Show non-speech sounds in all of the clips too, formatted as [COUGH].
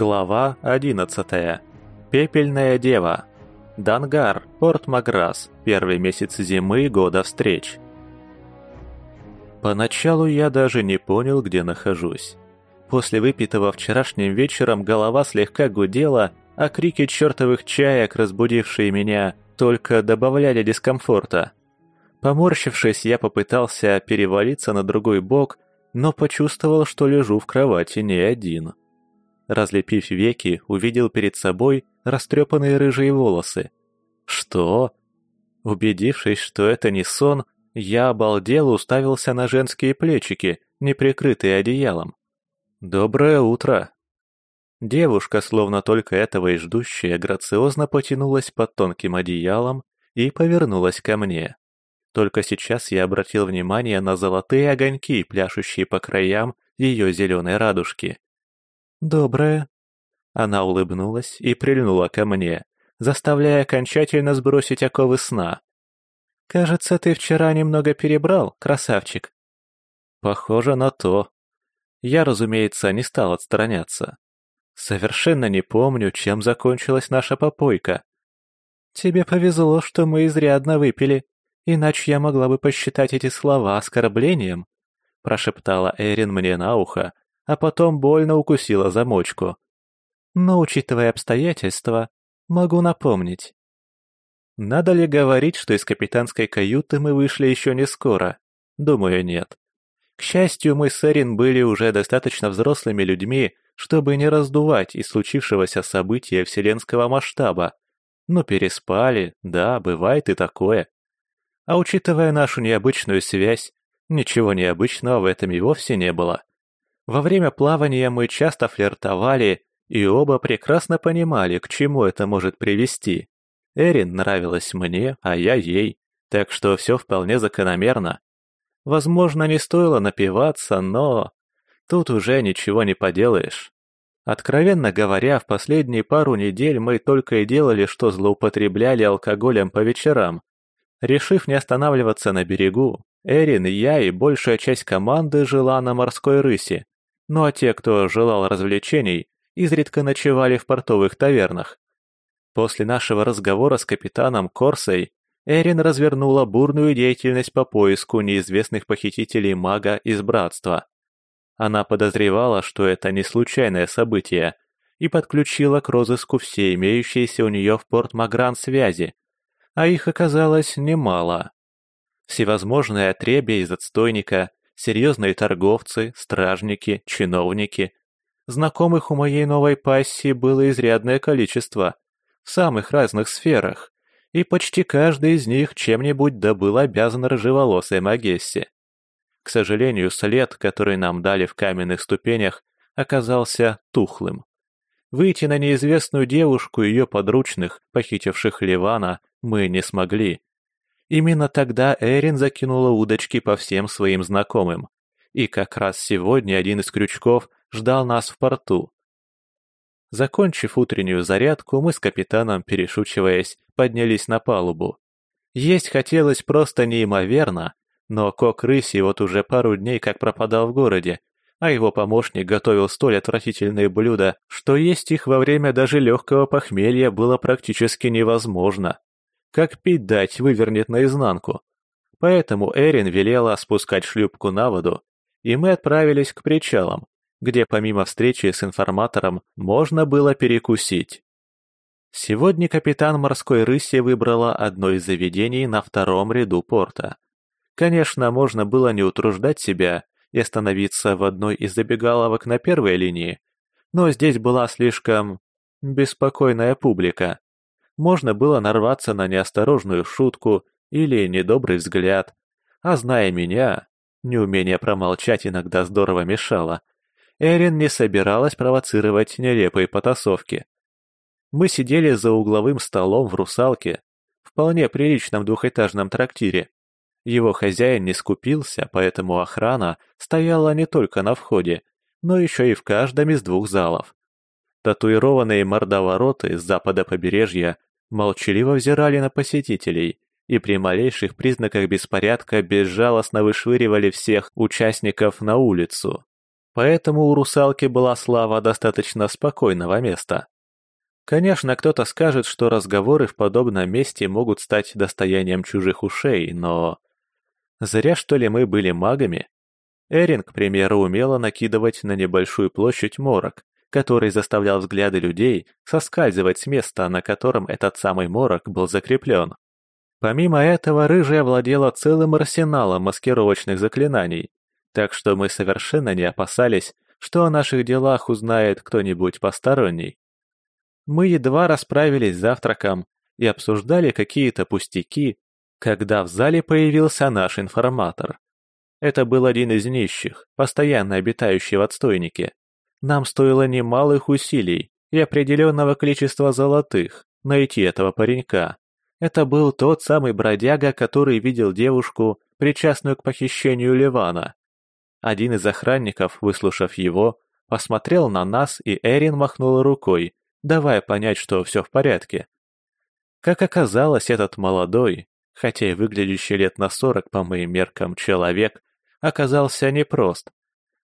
Глава 11. Пепельная дева. Дангар, порт Маграс, первый месяц зимы года встреч. Поначалу я даже не понял, где нахожусь. После выпитого вчерашним вечером голова слегка гудела, а крики чертовых чаек, разбудившие меня, только добавляли дискомфорта. Поморщившись, я попытался перевалиться на другой бок, но почувствовал, что лежу в кровати не один. Разлепив веки, увидел перед собой растрепанные рыжие волосы. Что? Убедившись, что это не сон, я обалдел уставился на женские плечики, не прикрытые одеялом. «Доброе утро!» Девушка, словно только этого и ждущая, грациозно потянулась под тонким одеялом и повернулась ко мне. Только сейчас я обратил внимание на золотые огоньки, пляшущие по краям ее зеленой радужки. «Доброе». Она улыбнулась и прильнула ко мне, заставляя окончательно сбросить оковы сна. «Кажется, ты вчера немного перебрал, красавчик». «Похоже на то». Я, разумеется, не стал отстраняться. Совершенно не помню, чем закончилась наша попойка. «Тебе повезло, что мы изрядно выпили, иначе я могла бы посчитать эти слова оскорблением», прошептала Эрин мне на ухо, а потом больно укусила замочку. Но, учитывая обстоятельства, могу напомнить. Надо ли говорить, что из капитанской каюты мы вышли еще не скоро? Думаю, нет. К счастью, мы с Эрин были уже достаточно взрослыми людьми, чтобы не раздувать из случившегося события вселенского масштаба. Но переспали, да, бывает и такое. А учитывая нашу необычную связь, ничего необычного в этом и вовсе не было. Во время плавания мы часто флиртовали, и оба прекрасно понимали, к чему это может привести. Эрин нравилась мне, а я ей, так что все вполне закономерно. Возможно, не стоило напиваться, но... Тут уже ничего не поделаешь. Откровенно говоря, в последние пару недель мы только и делали, что злоупотребляли алкоголем по вечерам. Решив не останавливаться на берегу, Эрин, я и большая часть команды жила на морской рысе, ну а те, кто желал развлечений, изредка ночевали в портовых тавернах. После нашего разговора с капитаном Корсой Эрин развернула бурную деятельность по поиску неизвестных похитителей мага из Братства. Она подозревала, что это не случайное событие, и подключила к розыску все имеющиеся у нее в порт Магран связи, а их оказалось немало. Всевозможные отребья из отстойника, серьезные торговцы, стражники, чиновники. Знакомых у моей новой пассии было изрядное количество, в самых разных сферах, и почти каждый из них чем-нибудь добыл обязан рыжеволосой Магессе. К сожалению, след, который нам дали в каменных ступенях, оказался тухлым. Выйти на неизвестную девушку и ее подручных, похитивших Ливана, мы не смогли, Именно тогда Эрин закинула удочки по всем своим знакомым. И как раз сегодня один из крючков ждал нас в порту. Закончив утреннюю зарядку, мы с капитаном, перешучиваясь, поднялись на палубу. Есть хотелось просто неимоверно, но Кок Рыси вот уже пару дней как пропадал в городе, а его помощник готовил столь отвратительные блюда, что есть их во время даже легкого похмелья было практически невозможно. Как пить дать вывернет наизнанку. Поэтому Эрин велела спускать шлюпку на воду, и мы отправились к причалам, где помимо встречи с информатором можно было перекусить. Сегодня капитан морской рыси выбрала одно из заведений на втором ряду порта. Конечно, можно было не утруждать себя и остановиться в одной из забегаловок на первой линии, но здесь была слишком беспокойная публика, можно было нарваться на неосторожную шутку или недобрый взгляд. А зная меня, неумение промолчать иногда здорово мешало. Эрин не собиралась провоцировать нелепые потасовки. Мы сидели за угловым столом в «Русалке», вполне приличном двухэтажном трактире. Его хозяин не скупился, поэтому охрана стояла не только на входе, но еще и в каждом из двух залов. Татуированные мордовороты с запада побережья молчаливо взирали на посетителей и при малейших признаках беспорядка безжалостно вышвыривали всех участников на улицу. Поэтому у русалки была слава достаточно спокойного места. Конечно, кто-то скажет, что разговоры в подобном месте могут стать достоянием чужих ушей, но... Зря, что ли, мы были магами? Эрин, к примеру, умела накидывать на небольшую площадь морок, который заставлял взгляды людей соскальзывать с места, на котором этот самый морок был закреплен. Помимо этого, Рыжая владела целым арсеналом маскировочных заклинаний, так что мы совершенно не опасались, что о наших делах узнает кто-нибудь посторонний. Мы едва расправились с завтраком и обсуждали какие-то пустяки, когда в зале появился наш информатор. Это был один из нищих, постоянно обитающий в отстойнике. Нам стоило немалых усилий и определенного количества золотых найти этого паренька. Это был тот самый бродяга, который видел девушку, причастную к похищению Ливана. Один из охранников, выслушав его, посмотрел на нас, и Эрин махнула рукой, давая понять, что все в порядке. Как оказалось, этот молодой, хотя и выглядящий лет на сорок по моим меркам человек, оказался непрост.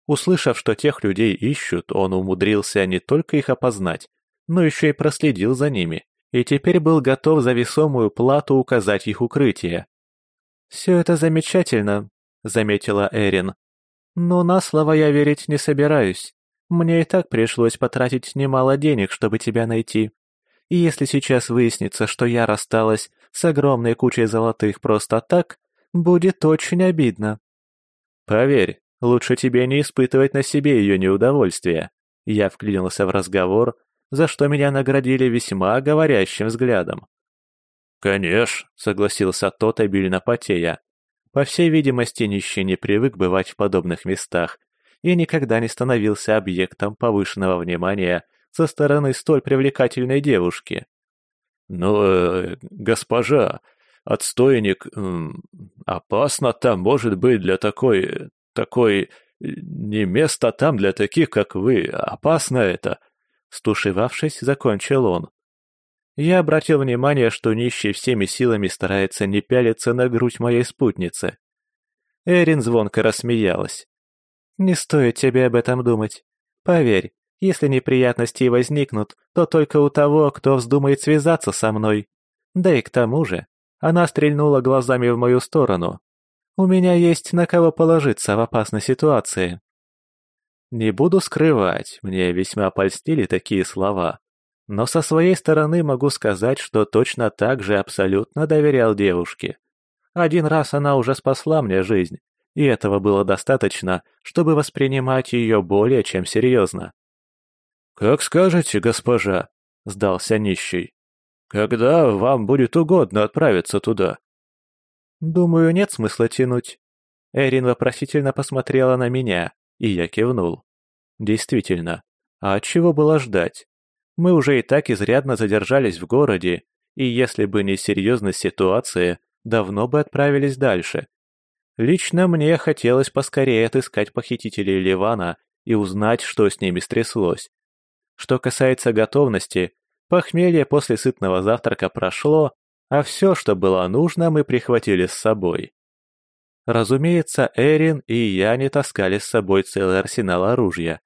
Услышав, что тех людей ищут, он умудрился не только их опознать, но еще и проследил за ними, и теперь был готов за весомую плату указать их укрытие. «Все это замечательно», — заметила Эрин. «Но на слово я верить не собираюсь. Мне и так пришлось потратить немало денег, чтобы тебя найти. И если сейчас выяснится, что я рассталась с огромной кучей золотых просто так, будет очень обидно». «Поверь, лучше тебе не испытывать на себе ее неудовольствие». Я вклинился в разговор, за что меня наградили весьма говорящим взглядом. «Конечно», — согласился тот, обильно потея. По всей видимости, нищий не привык бывать в подобных местах и никогда не становился объектом повышенного внимания со стороны столь привлекательной девушки. «Ну, э, госпожа, отстойник, э, опасно там может быть для такой... такой... не место там для таких, как вы, опасно это!» Стушевавшись, закончил он. Я обратил внимание, что нищий всеми силами старается не пялиться на грудь моей спутницы. Эрин звонко рассмеялась. «Не стоит тебе об этом думать. Поверь, если неприятности возникнут, то только у того, кто вздумает связаться со мной. Да и к тому же, она стрельнула глазами в мою сторону. У меня есть на кого положиться в опасной ситуации. Не буду скрывать, мне весьма польстили такие слова. Но со своей стороны могу сказать, что точно так же абсолютно доверял девушке. Один раз она уже спасла мне жизнь, и этого было достаточно, чтобы воспринимать ее более чем серьезно. «Как скажете, госпожа», — сдался нищий. «Когда вам будет угодно отправиться туда?» «Думаю, нет смысла тянуть». Эрин вопросительно посмотрела на меня, и я кивнул. «Действительно, а чего было ждать? Мы уже и так изрядно задержались в городе, и если бы не серьезность ситуации, давно бы отправились дальше. Лично мне хотелось поскорее отыскать похитителей Ливана и узнать, что с ними стряслось. Что касается готовности, похмелье после сытного завтрака прошло, а все, что было нужно, мы прихватили с собой. Разумеется, Эрин и я не таскали с собой целый арсенал оружия.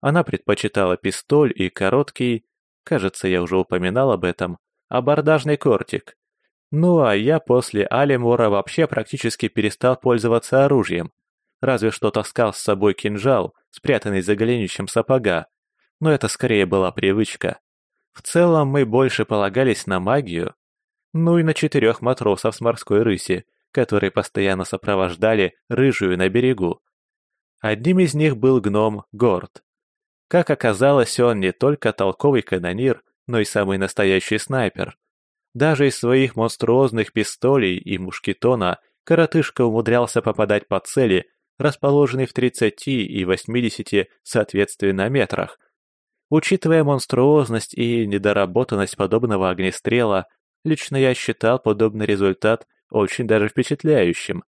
Она предпочитала пистоль и короткий, кажется, я уже упоминал об этом, абордажный кортик. Ну а я после Алимора вообще практически перестал пользоваться оружием, разве что таскал с собой кинжал, спрятанный за голенищем сапога, но это скорее была привычка. В целом мы больше полагались на магию, ну и на четырех матросов с морской рыси, которые постоянно сопровождали рыжую на берегу. Одним из них был гном Горд. Как оказалось, он не только толковый канонир, но и самый настоящий снайпер. Даже из своих монструозных пистолей и мушкетона коротышка умудрялся попадать по цели, расположенной в 30 и 80 соответственно метрах. Учитывая монструозность и недоработанность подобного огнестрела, лично я считал подобный результат очень даже впечатляющим.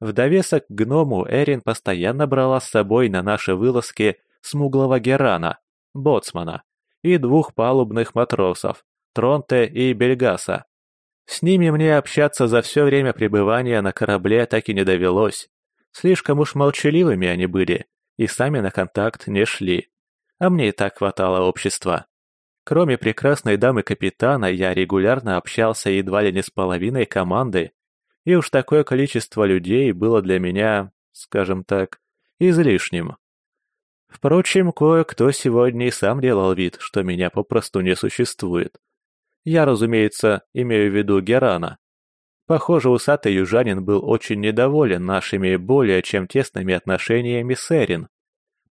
В довесок к гному Эрин постоянно брала с собой на наши вылазки смуглого Герана, боцмана, и двух палубных матросов, Тронте и Бельгаса. С ними мне общаться за все время пребывания на корабле так и не довелось. Слишком уж молчаливыми они были, и сами на контакт не шли. А мне и так хватало общества. Кроме прекрасной дамы-капитана, я регулярно общался едва ли не с половиной команды, и уж такое количество людей было для меня, скажем так, излишним. Впрочем, кое-кто сегодня и сам делал вид, что меня попросту не существует. Я, разумеется, имею в виду Герана. Похоже, усатый южанин был очень недоволен нашими более чем тесными отношениями с Эрин.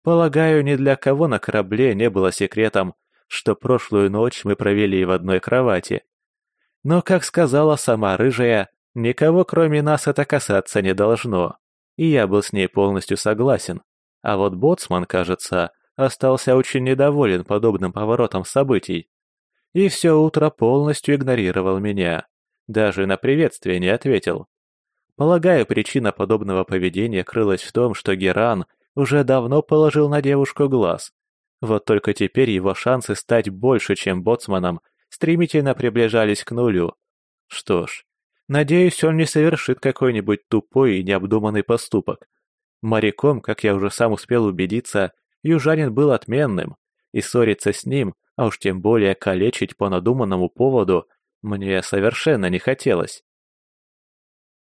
Полагаю, ни для кого на корабле не было секретом, что прошлую ночь мы провели в одной кровати. Но, как сказала сама рыжая, никого кроме нас это касаться не должно, и я был с ней полностью согласен. А вот боцман, кажется, остался очень недоволен подобным поворотом событий. И все утро полностью игнорировал меня. Даже на приветствие не ответил. Полагаю, причина подобного поведения крылась в том, что Геран уже давно положил на девушку глаз. Вот только теперь его шансы стать больше, чем боцманом, стремительно приближались к нулю. Что ж, надеюсь, он не совершит какой-нибудь тупой и необдуманный поступок. Моряком, как я уже сам успел убедиться, южанин был отменным, и ссориться с ним, а уж тем более калечить по надуманному поводу, мне совершенно не хотелось.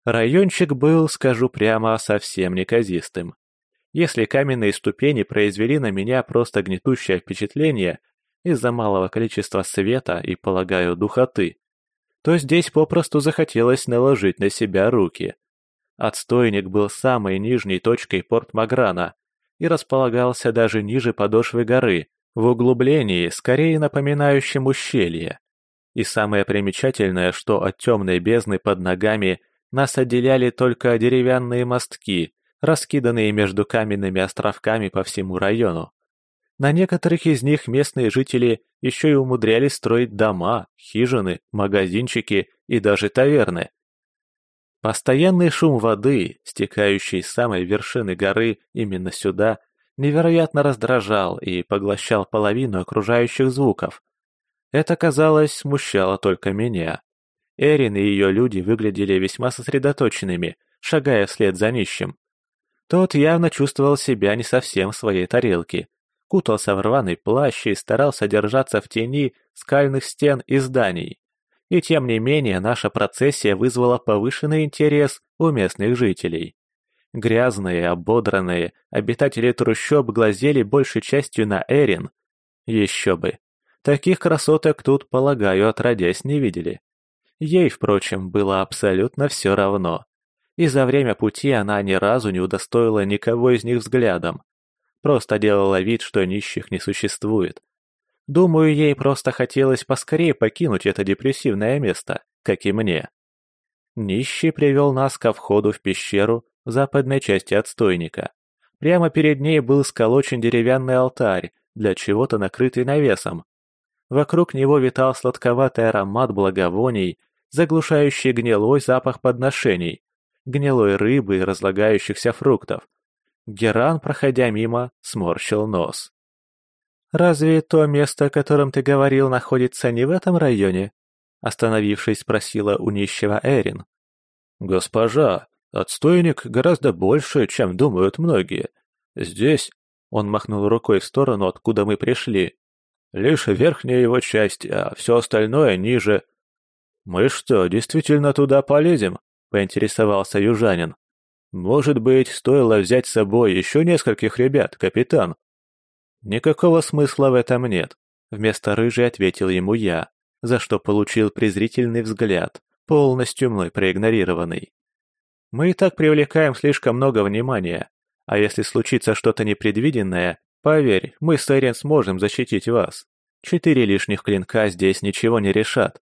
Райончик был, скажу прямо, совсем неказистым. Если каменные ступени произвели на меня просто гнетущее впечатление из-за малого количества света и, полагаю, духоты, то здесь попросту захотелось наложить на себя руки. Отстойник был самой нижней точкой порт Маграна и располагался даже ниже подошвы горы, в углублении, скорее напоминающем ущелье. И самое примечательное, что от темной бездны под ногами нас отделяли только деревянные мостки, раскиданные между каменными островками по всему району. На некоторых из них местные жители еще и умудрялись строить дома, хижины, магазинчики и даже таверны – Постоянный шум воды, стекающий с самой вершины горы именно сюда, невероятно раздражал и поглощал половину окружающих звуков. Это, казалось, смущало только меня. Эрин и ее люди выглядели весьма сосредоточенными, шагая вслед за нищим. Тот явно чувствовал себя не совсем в своей тарелке, кутался в рваный плащ и старался держаться в тени скальных стен и зданий. И тем не менее наша процессия вызвала повышенный интерес у местных жителей. Грязные, ободранные, обитатели трущоб глазели большей частью на Эрин. Еще бы. Таких красоток тут, полагаю, отродясь не видели. Ей, впрочем, было абсолютно все равно. И за время пути она ни разу не удостоила никого из них взглядом. Просто делала вид, что нищих не существует. Думаю, ей просто хотелось поскорее покинуть это депрессивное место, как и мне. Нищий привел нас ко входу в пещеру в западной части отстойника. Прямо перед ней был сколочен деревянный алтарь, для чего-то накрытый навесом. Вокруг него витал сладковатый аромат благовоний, заглушающий гнилой запах подношений, гнилой рыбы и разлагающихся фруктов. Геран, проходя мимо, сморщил нос. «Разве то место, о котором ты говорил, находится не в этом районе?» Остановившись, спросила у нищего Эрин. «Госпожа, отстойник гораздо больше, чем думают многие. Здесь...» Он махнул рукой в сторону, откуда мы пришли. «Лишь верхняя его часть, а все остальное ниже...» «Мы что, действительно туда полезем?» — поинтересовался южанин. «Может быть, стоило взять с собой еще нескольких ребят, капитан?» «Никакого смысла в этом нет», — вместо рыжей ответил ему я, за что получил презрительный взгляд, полностью мной проигнорированный. «Мы и так привлекаем слишком много внимания, а если случится что-то непредвиденное, поверь, мы с Эрин сможем защитить вас. Четыре лишних клинка здесь ничего не решат».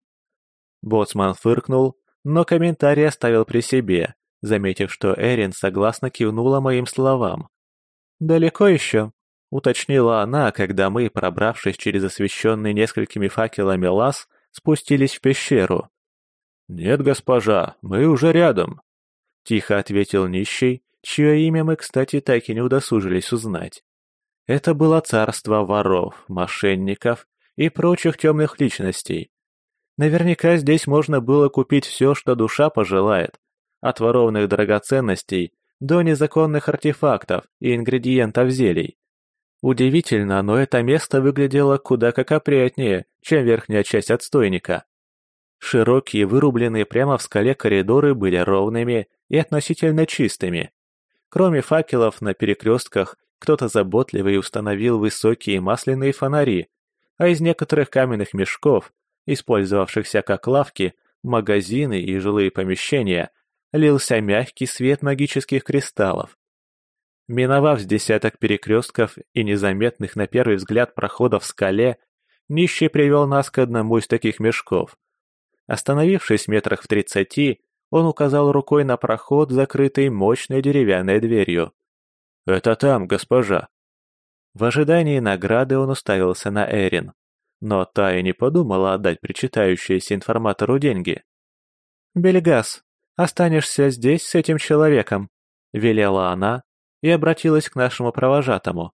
Боцман фыркнул, но комментарий оставил при себе, заметив, что Эрин согласно кивнула моим словам. «Далеко еще?» уточнила она, когда мы, пробравшись через освещенный несколькими факелами лаз, спустились в пещеру. «Нет, госпожа, мы уже рядом», — тихо ответил нищий, чье имя мы, кстати, так и не удосужились узнать. Это было царство воров, мошенников и прочих темных личностей. Наверняка здесь можно было купить все, что душа пожелает, от воровных драгоценностей до незаконных артефактов и ингредиентов зелий. Удивительно, но это место выглядело куда как опрятнее, чем верхняя часть отстойника. Широкие, вырубленные прямо в скале коридоры были ровными и относительно чистыми. Кроме факелов на перекрестках, кто-то заботливый установил высокие масляные фонари, а из некоторых каменных мешков, использовавшихся как лавки, магазины и жилые помещения, лился мягкий свет магических кристаллов. Миновав с десяток перекрестков и незаметных на первый взгляд проходов в скале, нищий привел нас к одному из таких мешков. Остановившись метрах в тридцати, он указал рукой на проход, закрытый мощной деревянной дверью. «Это там, госпожа». В ожидании награды он уставился на Эрин, но та и не подумала отдать причитающиеся информатору деньги. «Бельгас, останешься здесь с этим человеком», — велела она и обратилась к нашему провожатому.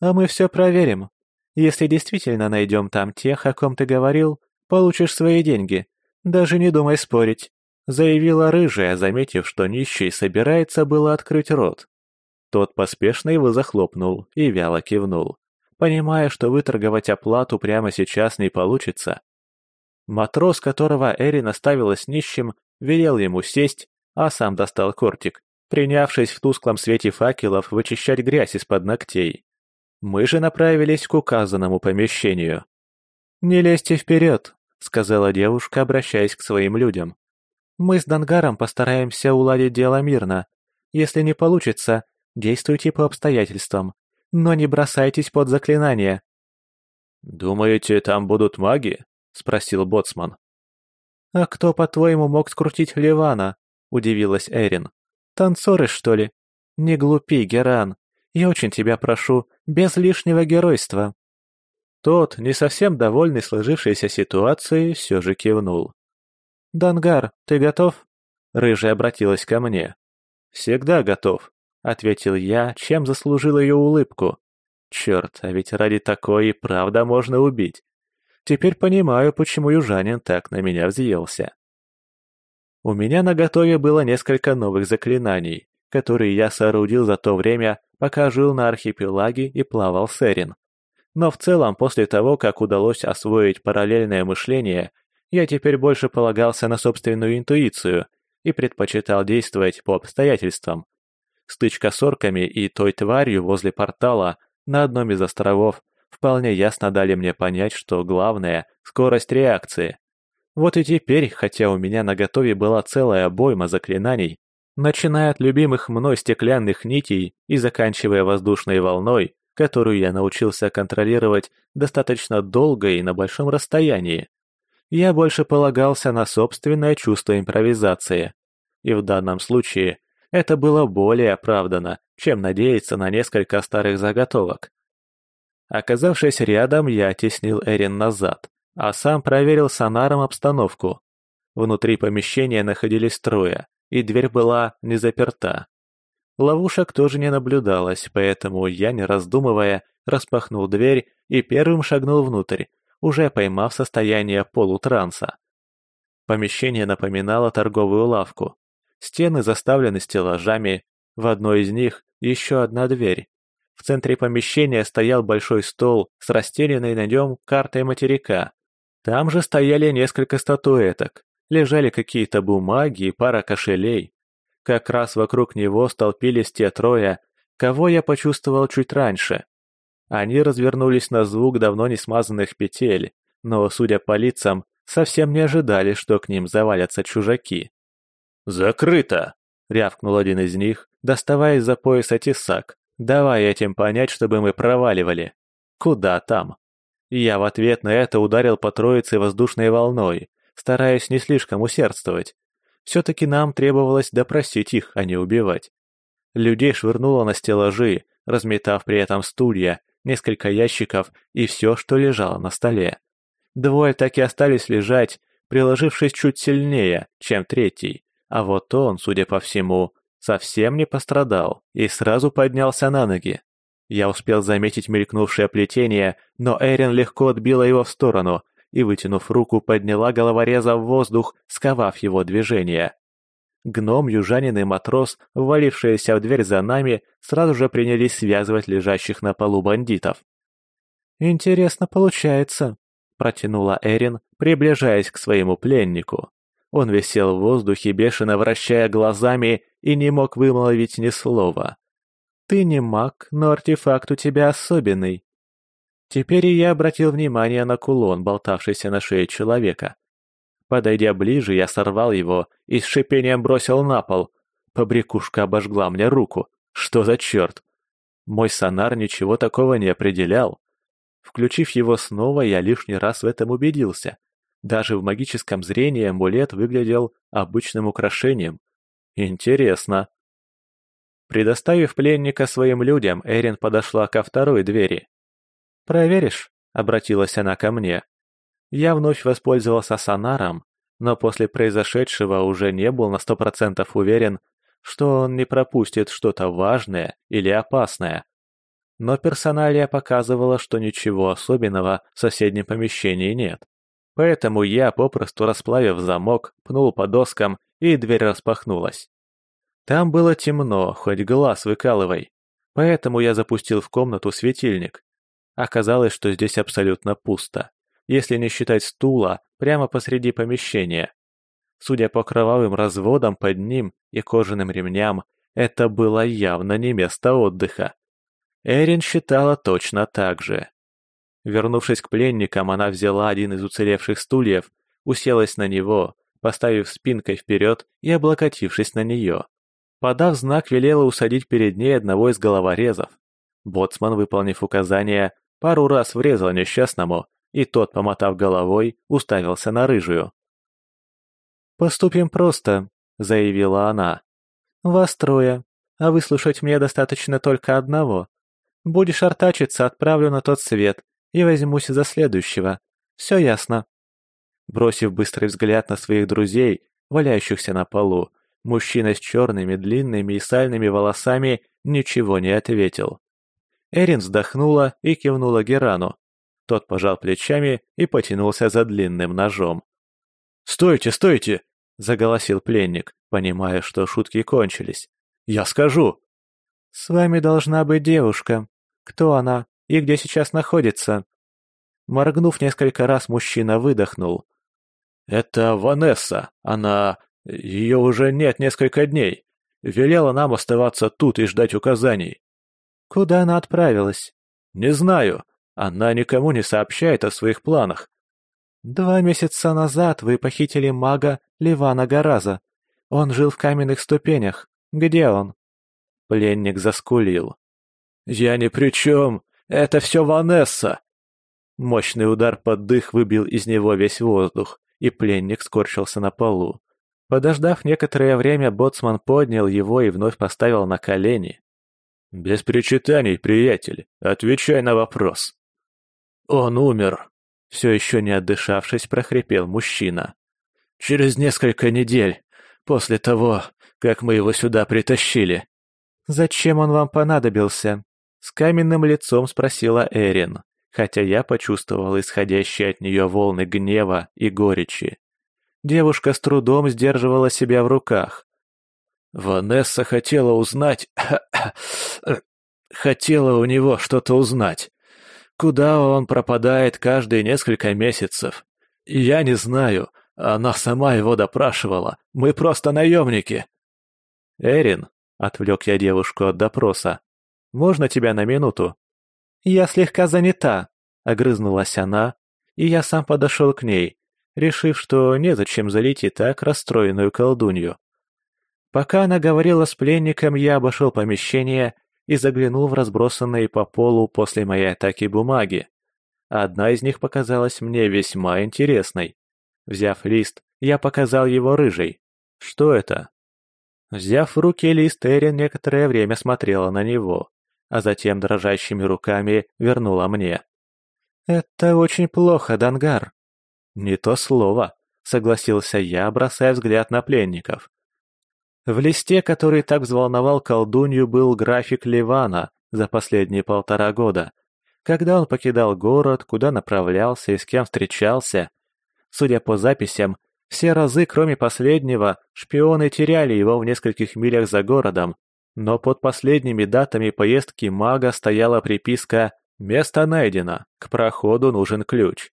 «А мы все проверим. Если действительно найдем там тех, о ком ты говорил, получишь свои деньги. Даже не думай спорить», — заявила рыжая, заметив, что нищий собирается было открыть рот. Тот поспешно его захлопнул и вяло кивнул, понимая, что выторговать оплату прямо сейчас не получится. Матрос, которого Эрин оставила с нищим, велел ему сесть, а сам достал кортик, принявшись в тусклом свете факелов вычищать грязь из-под ногтей. Мы же направились к указанному помещению. «Не лезьте вперед», — сказала девушка, обращаясь к своим людям. «Мы с Дангаром постараемся уладить дело мирно. Если не получится, действуйте по обстоятельствам, но не бросайтесь под заклинание». «Думаете, там будут маги?» — спросил Боцман. «А кто, по-твоему, мог скрутить Ливана?» — удивилась Эрин. «Танцоры, что ли? Не глупи, Геран. Я очень тебя прошу, без лишнего геройства». Тот, не совсем довольный сложившейся ситуацией, все же кивнул. «Дангар, ты готов?» Рыжая обратилась ко мне. «Всегда готов», — ответил я, чем заслужил ее улыбку. «Черт, а ведь ради такой и правда можно убить. Теперь понимаю, почему южанин так на меня взъелся». У меня на готове было несколько новых заклинаний, которые я соорудил за то время, пока жил на архипелаге и плавал с Эрин. Но в целом, после того, как удалось освоить параллельное мышление, я теперь больше полагался на собственную интуицию и предпочитал действовать по обстоятельствам. Стычка с орками и той тварью возле портала на одном из островов вполне ясно дали мне понять, что главное — скорость реакции. Вот и теперь, хотя у меня на готове была целая обойма заклинаний, начиная от любимых мной стеклянных нитей и заканчивая воздушной волной, которую я научился контролировать достаточно долго и на большом расстоянии. Я больше полагался на собственное чувство импровизации. И в данном случае это было более оправдано, чем надеяться на несколько старых заготовок. Оказавшись рядом, я теснил Эрин назад, а сам проверил сонаром обстановку. Внутри помещения находились трое, и дверь была не заперта. Ловушек тоже не наблюдалось, поэтому я, не раздумывая, распахнул дверь и первым шагнул внутрь, уже поймав состояние полутранса. Помещение напоминало торговую лавку. Стены заставлены стеллажами, в одной из них еще одна дверь. В центре помещения стоял большой стол с расстеленной на нем картой материка. Там же стояли несколько статуэток, лежали какие-то бумаги и пара кошелей. Как раз вокруг него столпились те трое, кого я почувствовал чуть раньше. Они развернулись на звук давно не смазанных петель, но, судя по лицам, совсем не ожидали, что к ним завалятся чужаки. «Закрыто!» — рявкнул один из них, доставая из-за пояса тесак, давая этим понять, чтобы мы проваливали. Куда там? Я в ответ на это ударил по троице воздушной волной, стараясь не слишком усердствовать. Все-таки нам требовалось допросить их, а не убивать. Людей швырнуло на стеллажи, разметав при этом стулья, несколько ящиков и все, что лежало на столе. Двое так и остались лежать, приложившись чуть сильнее, чем третий, а вот он, судя по всему, совсем не пострадал и сразу поднялся на ноги. Я успел заметить мелькнувшее плетение, но Эрин легко отбила его в сторону, и, вытянув руку, подняла головореза в воздух, сковав его движение. Гном, южанин и матрос, ввалившиеся в дверь за нами, сразу же принялись связывать лежащих на полу бандитов. «Интересно получается», — протянула Эрин, приближаясь к своему пленнику. Он висел в воздухе, бешено вращая глазами и не мог вымолвить ни слова. «Ты не маг, но артефакт у тебя особенный». Теперь и я обратил внимание на кулон, болтавшийся на шее человека. Подойдя ближе, я сорвал его и с шипением бросил на пол. Побрякушка обожгла мне руку. Что за черт? Мой сонар ничего такого не определял. Включив его снова, я лишний раз в этом убедился. Даже в магическом зрении амулет выглядел обычным украшением. Интересно. Предоставив пленника своим людям, Эрин подошла ко второй двери. «Проверишь?» — обратилась она ко мне. Я вновь воспользовался сонаром, но после произошедшего уже не был на сто процентов уверен, что он не пропустит что-то важное или опасное. Но персоналия показывала, что ничего особенного в соседнем помещении нет. Поэтому я, попросту расплавив замок, пнул по доскам, и дверь распахнулась. Там было темно, хоть глаз выкалывай. Поэтому я запустил в комнату светильник. Оказалось, что здесь абсолютно пусто если не считать стула прямо посреди помещения. Судя по кровавым разводам под ним и кожаным ремням, это было явно не место отдыха. Эрин считала точно так же. Вернувшись к пленникам, она взяла один из уцелевших стульев, уселась на него, поставив спинкой вперед и облокотившись на нее. Подав знак, велела усадить перед ней одного из головорезов. Боцман, выполнив указание, пару раз врезал несчастному, и тот, помотав головой, уставился на рыжую. «Поступим просто», — заявила она. «Вас трое, а выслушать мне достаточно только одного. Будешь артачиться, отправлю на тот свет и возьмусь за следующего. Все ясно». Бросив быстрый взгляд на своих друзей, валяющихся на полу, мужчина с черными, длинными и сальными волосами ничего не ответил. Эрин вздохнула и кивнула Герану. Тот пожал плечами и потянулся за длинным ножом. «Стойте, стойте!» — заголосил пленник, понимая, что шутки кончились. «Я скажу!» «С вами должна быть девушка. Кто она и где сейчас находится?» Моргнув несколько раз, мужчина выдохнул. «Это Ванесса. Она... Ее уже нет несколько дней. Велела нам оставаться тут и ждать указаний». «Куда она отправилась?» «Не знаю. Она никому не сообщает о своих планах. Два месяца назад вы похитили мага Ливана Гараза. Он жил в каменных ступенях. Где он? Пленник заскулил. «Я ни при чем. Это все Ванесса!» Мощный удар под дых выбил из него весь воздух, и пленник скорчился на полу. Подождав некоторое время, боцман поднял его и вновь поставил на колени. «Без причитаний, приятель, отвечай на вопрос». «Он умер!» Все еще не отдышавшись, прохрипел мужчина. «Через несколько недель, после того, как мы его сюда притащили». «Зачем он вам понадобился?» С каменным лицом спросила Эрин, хотя я почувствовал исходящие от нее волны гнева и горечи. Девушка с трудом сдерживала себя в руках. Ванесса хотела узнать... [COUGHS] хотела у него что-то узнать. Куда он пропадает каждые несколько месяцев? Я не знаю, она сама его допрашивала, мы просто наемники. Эрин, отвлек я девушку от допроса, можно тебя на минуту? Я слегка занята, огрызнулась она, и я сам подошел к ней, решив, что незачем залить и так расстроенную колдунью. Пока она говорила с пленником, я обошел помещение и заглянул в разбросанные по полу после моей атаки бумаги. Одна из них показалась мне весьма интересной. Взяв лист, я показал его рыжей. Что это? Взяв в руки лист, Эрин некоторое время смотрела на него, а затем дрожащими руками вернула мне. «Это очень плохо, Дангар». «Не то слово», — согласился я, бросая взгляд на пленников. В листе, который так взволновал колдунью, был график Ливана за последние полтора года. Когда он покидал город, куда направлялся и с кем встречался. Судя по записям, Все разы, кроме последнего, шпионы теряли его в нескольких милях за городом, но под последними датами поездки мага стояла приписка «Место найдено, к проходу нужен ключ».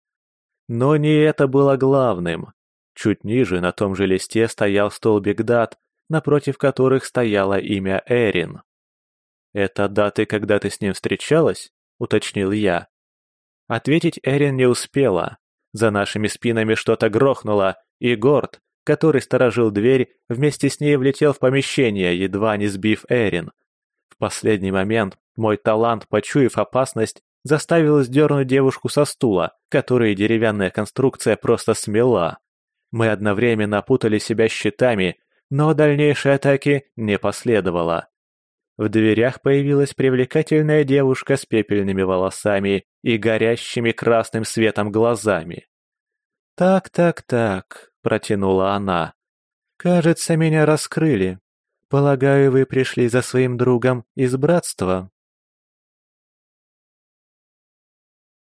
Но не это было главным. Чуть ниже на том же листе стоял столбик дат, напротив которых стояло имя Эрин. «Это даты, когда ты с ним встречалась?» — уточнил я. Ответить Эрин не успела. За нашими спинами что-то грохнуло, и Горд, который сторожил дверь, вместе с ней влетел в помещение, едва не сбив Эрин. В последний момент мой талант, почуяв опасность, заставил сдернуть девушку со стула, который деревянная конструкция просто смела. Мы одновременно опутали себя щитами, но дальнейшей атаки не последовало. В дверях появилась привлекательная девушка с пепельными волосами и горящими красным светом глазами. «Так, так, так», — протянула она. «Кажется, меня раскрыли. Полагаю, вы пришли за своим другом из братства?»